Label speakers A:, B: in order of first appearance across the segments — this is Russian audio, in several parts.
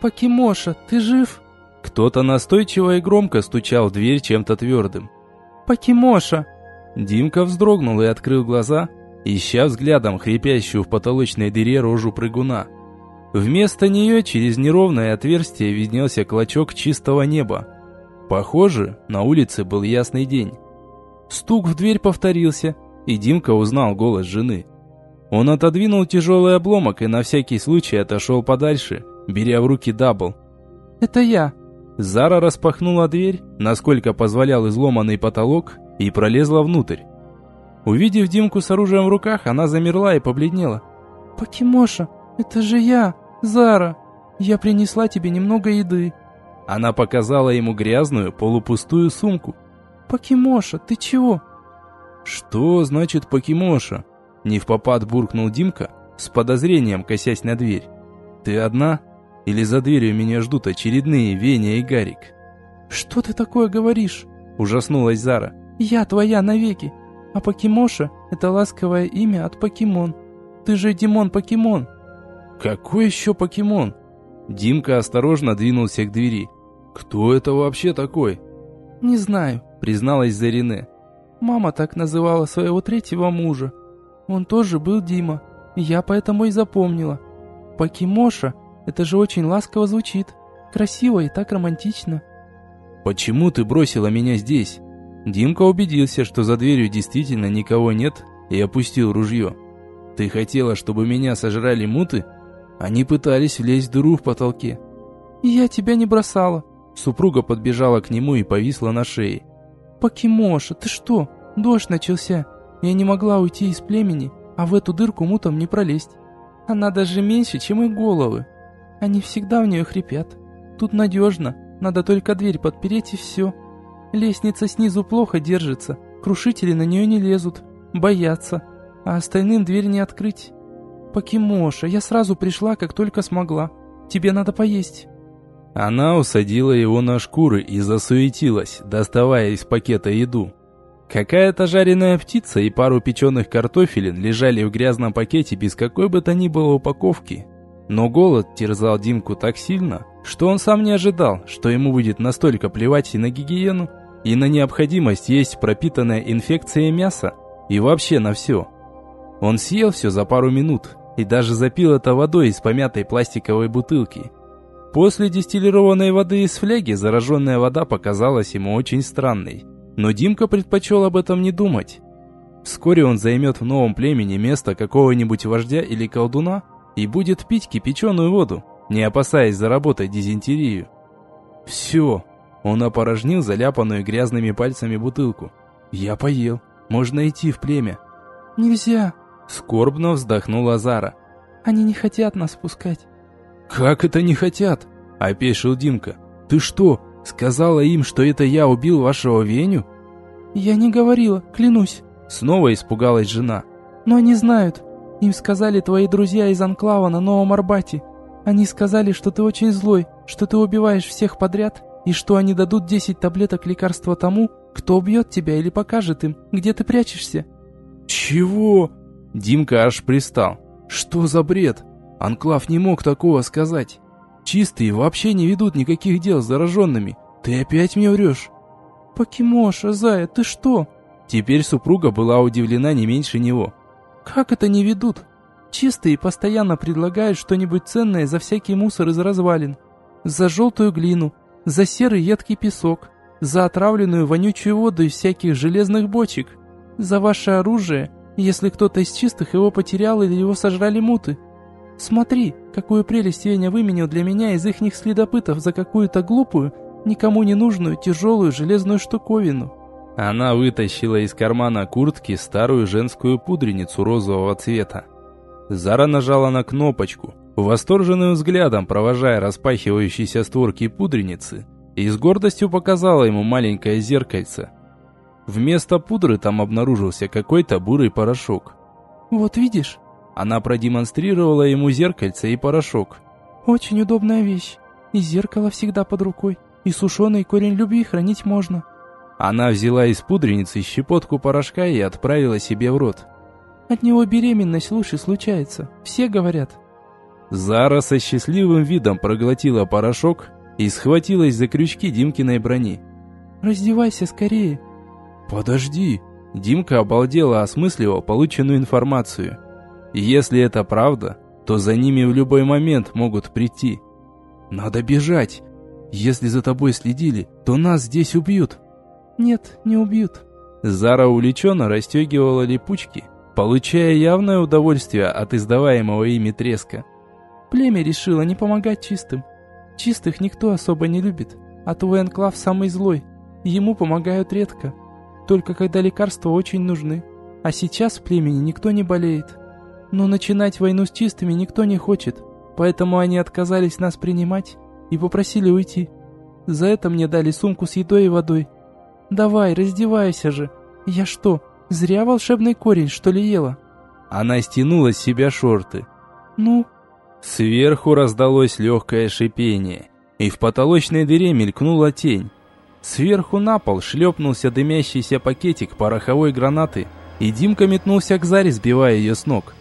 A: «Покемоша, ты жив?»
B: Кто-то настойчиво и громко стучал в дверь чем-то твердым.
A: «Покемоша!»
B: Димка вздрогнул и открыл глаза, ища взглядом хрипящую в потолочной дыре рожу прыгуна. Вместо нее через неровное отверстие виднелся клочок чистого неба. Похоже, на улице был ясный день. Стук в дверь повторился, и Димка узнал голос жены. Он отодвинул тяжелый обломок и на всякий случай отошел подальше, беря в руки дабл.
A: «Это я!»
B: Зара распахнула дверь, насколько позволял изломанный потолок, и пролезла внутрь. Увидев Димку с оружием в руках, она замерла и побледнела.
A: «Покемоша, это же я, Зара! Я принесла тебе немного еды!»
B: Она показала ему грязную, полупустую сумку.
A: «Покемоша, ты чего?»
B: «Что значит покемоша?» Не в попад буркнул Димка, с подозрением косясь на дверь. «Ты одна? Или за дверью меня ждут очередные Веня и Гарик?»
A: «Что ты такое говоришь?»
B: Ужаснулась Зара.
A: «Я твоя навеки, а покемоша — это ласковое имя от покемон. Ты же Димон-покемон!»
B: «Какой еще покемон?» Димка осторожно двинулся к двери. «Кто это вообще такой?»
A: «Не знаю», — призналась
B: Зарине.
A: «Мама так называла своего третьего мужа. Он тоже был Дима. Я поэтому и запомнила. Покемоша — это же очень ласково звучит. Красиво и так романтично».
B: «Почему ты бросила меня здесь?» Димка убедился, что за дверью действительно никого нет, и опустил ружье. «Ты хотела, чтобы меня сожрали муты?» Они пытались влезть в дыру в потолке.
A: «Я тебя не бросала».
B: Супруга подбежала к нему и повисла на шее.
A: «Покемоша, ты что? Дождь начался. Я не могла уйти из племени, а в эту дырку мутом не пролезть. Она даже меньше, чем их головы. Они всегда в нее хрипят. Тут надежно, надо только дверь подпереть и все. Лестница снизу плохо держится, крушители на нее не лезут, боятся, а остальным дверь не открыть. Покемоша, я сразу пришла, как только смогла. Тебе надо поесть».
B: Она усадила его на шкуры и засуетилась, доставая из пакета еду. Какая-то жареная птица и пару печеных картофелин лежали в грязном пакете без какой бы то ни было упаковки. Но голод терзал Димку так сильно, что он сам не ожидал, что ему будет настолько плевать и на гигиену, и на необходимость есть пропитанное инфекцией мясо, и вообще на все. Он съел все за пару минут и даже запил это водой из помятой пластиковой бутылки. После дистиллированной воды из фляги зараженная вода показалась ему очень странной. Но Димка предпочел об этом не думать. Вскоре он займет в новом племени место какого-нибудь вождя или колдуна и будет пить кипяченую воду, не опасаясь заработать дизентерию. Все. Он опорожнил заляпанную грязными пальцами бутылку. «Я поел. Можно идти в племя».
A: «Нельзя», —
B: скорбно вздохнула Зара.
A: «Они не хотят нас пускать».
B: «Как это не хотят?» – опешил Димка. «Ты что, сказала им, что это я убил вашего Веню?»
A: «Я не говорила, клянусь».
B: Снова испугалась жена.
A: «Но они знают. Им сказали твои друзья из Анклава на Новом Арбате. Они сказали, что ты очень злой, что ты убиваешь всех подряд, и что они дадут 10 таблеток лекарства тому, кто убьет тебя или покажет им, где ты прячешься».
B: «Чего?» Димка аж пристал. «Что за бред?» Анклав не мог такого сказать. Чистые вообще не ведут никаких дел с зараженными. Ты опять мне врешь.
A: Покемоша, Зая, ты что?
B: Теперь супруга была удивлена не меньше него.
A: Как это не ведут? Чистые постоянно предлагают что-нибудь ценное за всякий мусор из развалин. За желтую глину, за серый едкий песок, за отравленную вонючую воду из всяких железных бочек, за ваше оружие, если кто-то из чистых его потерял или его сожрали муты. Смотри, какую прелесть Веня выменил для меня из ихних следопытов за какую-то глупую, никому не нужную тяжелую железную штуковину».
B: Она вытащила из кармана куртки старую женскую пудреницу розового цвета. Зара нажала на кнопочку, восторженным взглядом провожая распахивающиеся створки пудреницы, и с гордостью показала ему маленькое зеркальце. Вместо пудры там обнаружился какой-то бурый порошок.
A: «Вот видишь?»
B: Она продемонстрировала ему зеркальце и порошок.
A: «Очень удобная вещь. И зеркало всегда под рукой. И сушеный корень любви хранить можно».
B: Она взяла из пудреницы щепотку порошка и отправила себе в рот.
A: «От него беременность лучше случается. Все говорят».
B: Зара со счастливым видом проглотила порошок и схватилась за крючки Димкиной брони.
A: «Раздевайся скорее!»
B: «Подожди!» Димка обалдело осмысливал полученную информацию. «Если это правда, то за ними в любой момент могут прийти. Надо бежать! Если за тобой следили, то нас здесь убьют!»
A: «Нет, не убьют!»
B: Зара увлеченно расстегивала липучки, получая явное удовольствие от издаваемого ими треска.
A: Племя решило не помогать чистым. Чистых никто особо не любит, а твой энклав самый злой. Ему помогают редко. Только когда лекарства очень нужны. А сейчас в племени никто не болеет. Но начинать войну с чистыми никто не хочет. Поэтому они отказались нас принимать и попросили уйти. За это мне дали сумку с едой и водой. Давай, раздевайся же. Я что, зря волшебный корень, что ли, ела?
B: Она стянула с себя шорты.
A: Ну,
B: Сверху раздалось легкое шипение, и в потолочной дыре мелькнула тень. Сверху на пол шлепнулся дымящийся пакетик пороховой гранаты, и Димка метнулся к Заре, сбивая ее с ног.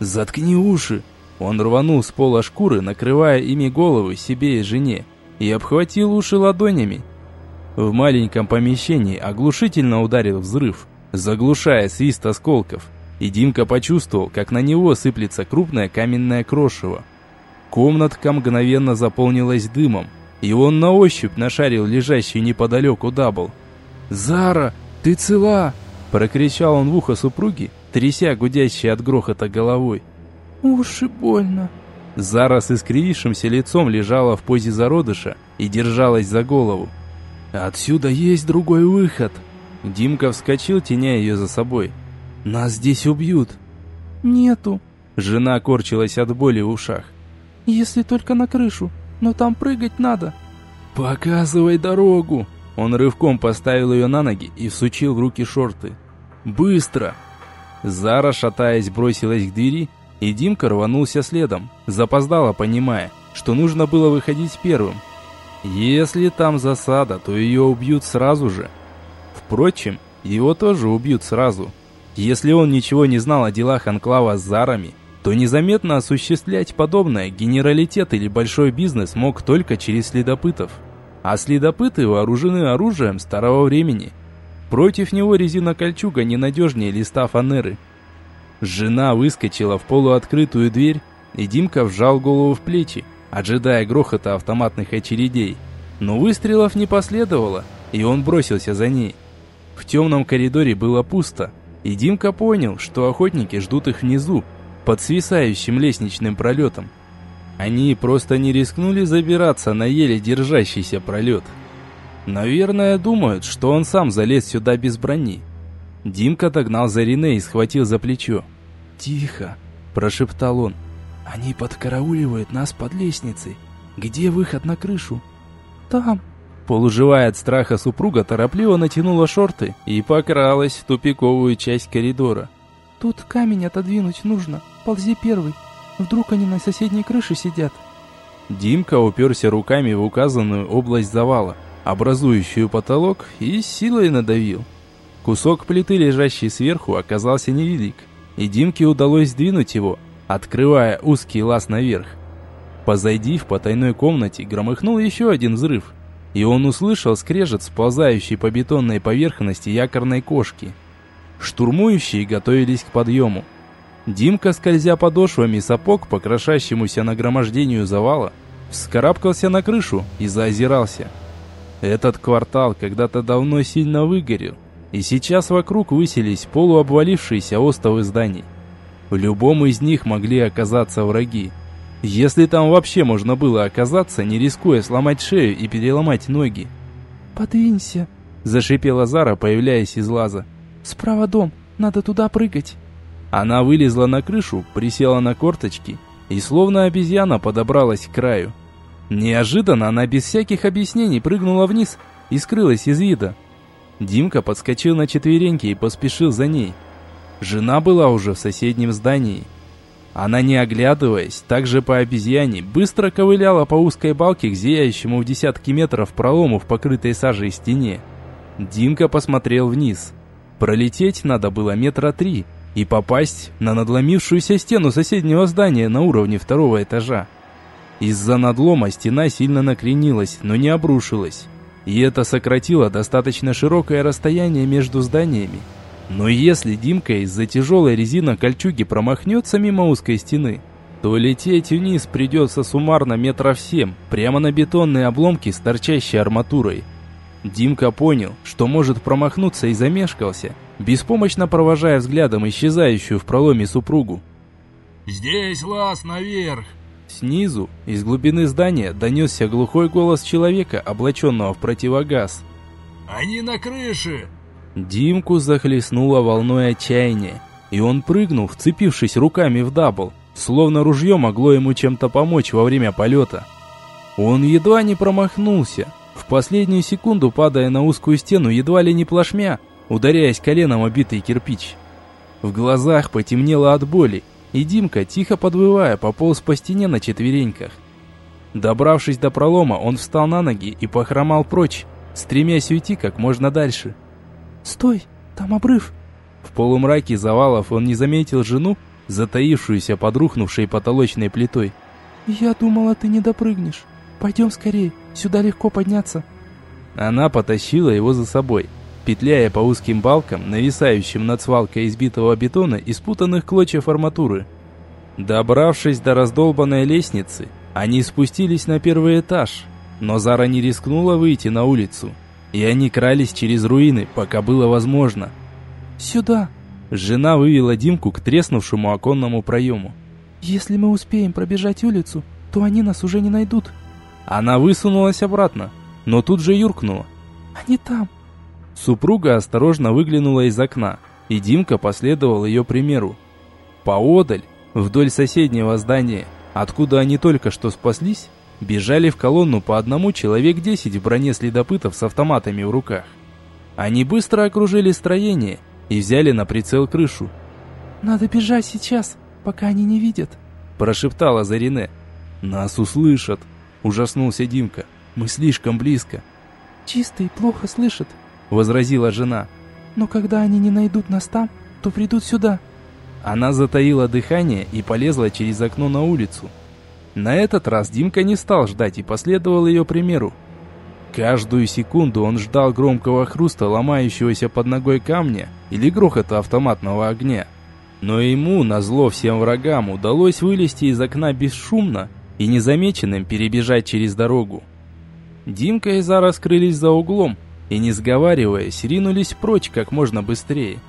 B: «Заткни уши!» Он рванул с пола шкуры, накрывая ими головы себе и жене, и обхватил уши ладонями. В маленьком помещении оглушительно ударил взрыв, заглушая свист осколков и Димка почувствовал, как на него сыплется крупное каменное крошево. Комнатка мгновенно заполнилась дымом, и он на ощупь нашарил лежащий неподалеку дабл. «Зара, ты цела!» – прокричал он в ухо супруги, тряся гудящей от грохота головой.
A: «Уши больно!»
B: Зара с искривившимся лицом лежала в позе зародыша и держалась за голову. «Отсюда есть другой выход!» Димка вскочил, теня ее за собой – нас здесь убьют.
A: Нету.
B: Жена корчилась от боли в ушах.
A: Если только на крышу, но там прыгать надо.
B: Показывай дорогу. Он рывком поставил ее на ноги и всучил в руки шорты. Быстро. Зара, шатаясь, бросилась к двери, и Димка рванулся следом, запоздало понимая, что нужно было выходить первым. Если там засада, то ее убьют сразу же. Впрочем, его тоже убьют сразу. Если он ничего не знал о делах Анклава с Зарами, то незаметно осуществлять подобное генералитет или большой бизнес мог только через следопытов. А следопыты вооружены оружием старого времени. Против него резина кольчуга ненадежнее листа фанеры. Жена выскочила в полуоткрытую дверь, и Димка вжал голову в плечи, ожидая грохота автоматных очередей. Но выстрелов не последовало, и он бросился за ней. В темном коридоре было пусто, и Димка понял, что охотники ждут их внизу, под свисающим лестничным пролетом. Они просто не рискнули забираться на еле держащийся пролет. Наверное, думают, что он сам залез сюда без брони. Димка догнал Зарине и схватил за плечо. «Тихо!» – прошептал он. «Они подкарауливают нас под лестницей. Где выход на крышу?»
A: «Там!»
B: Полуживая от страха супруга торопливо натянула шорты и покралась в тупиковую часть коридора.
A: «Тут камень отодвинуть нужно. Ползи первый. Вдруг они на соседней крыше сидят».
B: Димка уперся руками в указанную область завала, образующую потолок, и силой надавил. Кусок плиты, лежащий сверху, оказался невелик, и Димке удалось сдвинуть его, открывая узкий лаз наверх. Позади в потайной комнате громыхнул еще один взрыв – и он услышал скрежет сползающей по бетонной поверхности якорной кошки. Штурмующие готовились к подъему. Димка, скользя подошвами сапог по крошащемуся нагромождению завала, вскарабкался на крышу и заозирался. Этот квартал когда-то давно сильно выгорел, и сейчас вокруг высились полуобвалившиеся остовы зданий. В любом из них могли оказаться враги. Если там вообще можно было оказаться, не рискуя сломать шею и переломать ноги.
A: «Подвинься», – зашипела Зара, появляясь из лаза. «Справа дом, надо туда прыгать».
B: Она вылезла на крышу, присела на корточки и словно обезьяна подобралась к краю. Неожиданно она без всяких объяснений прыгнула вниз и скрылась из вида. Димка подскочил на четвереньки и поспешил за ней. Жена была уже в соседнем здании. Она, не оглядываясь, также по обезьяне, быстро ковыляла по узкой балке к зияющему в десятки метров пролому в покрытой сажей стене. Димка посмотрел вниз. Пролететь надо было метра три, и попасть на надломившуюся стену соседнего здания на уровне второго этажа. Из-за надлома стена сильно накренилась, но не обрушилась. И это сократило достаточно широкое расстояние между зданиями. Но если Димка из-за тяжелой резины кольчуги промахнется мимо узкой стены, то лететь вниз придется суммарно метров семь, прямо на бетонные обломки с торчащей арматурой. Димка понял, что может промахнуться и замешкался, беспомощно провожая взглядом исчезающую в проломе супругу.
C: «Здесь лаз наверх!»
B: Снизу, из глубины здания, донесся глухой голос человека, облаченного в противогаз.
C: «Они на крыше!»
B: Димку захлестнуло волной отчаяния, и он прыгнул, вцепившись руками в дабл, словно ружье могло ему чем-то помочь во время полета. Он едва не промахнулся, в последнюю секунду падая на узкую стену едва ли не плашмя, ударяясь коленом о битый кирпич. В глазах потемнело от боли, и Димка, тихо подвывая, пополз по стене на четвереньках. Добравшись до пролома, он встал на ноги и похромал прочь, стремясь уйти как можно дальше.
A: «Стой, там обрыв!»
B: В полумраке завалов он не заметил жену, затаившуюся под рухнувшей потолочной плитой.
A: «Я думала, ты не допрыгнешь. Пойдем скорее, сюда легко подняться».
B: Она потащила его за собой петляя по узким балкам, нависающим над свалкой избитого бетона и спутанных клочьев арматуры. Добравшись до раздолбанной лестницы, они спустились на первый этаж, но Зара не рискнула выйти на улицу, и они крались через руины, пока было возможно.
A: «Сюда!»
B: Жена вывела Димку к треснувшему оконному проему.
A: «Если мы успеем пробежать улицу, то они нас уже не найдут».
B: Она высунулась обратно, но тут же юркнула.
A: «Они там,
B: Супруга осторожно выглянула из окна, и Димка последовал ее примеру. Поодаль, вдоль соседнего здания, откуда они только что спаслись, бежали в колонну по одному человек десять в броне следопытов с автоматами в руках. Они быстро окружили строение и взяли на прицел крышу.
A: «Надо бежать сейчас, пока они не видят», –
B: прошептала Зарине. «Нас услышат», – ужаснулся Димка. «Мы слишком близко».
A: «Чистый плохо слышит»,
B: возразила жена.
A: «Но когда они не найдут нас там, то придут сюда».
B: Она затаила дыхание и полезла через окно на улицу. На этот раз Димка не стал ждать и последовал ее примеру. Каждую секунду он ждал громкого хруста ломающегося под ногой камня или грохота автоматного огня. Но ему, назло всем врагам, удалось вылезти из окна бесшумно и незамеченным перебежать через дорогу. Димка и Зара скрылись за углом, и, не сговариваясь, ринулись прочь как можно быстрее –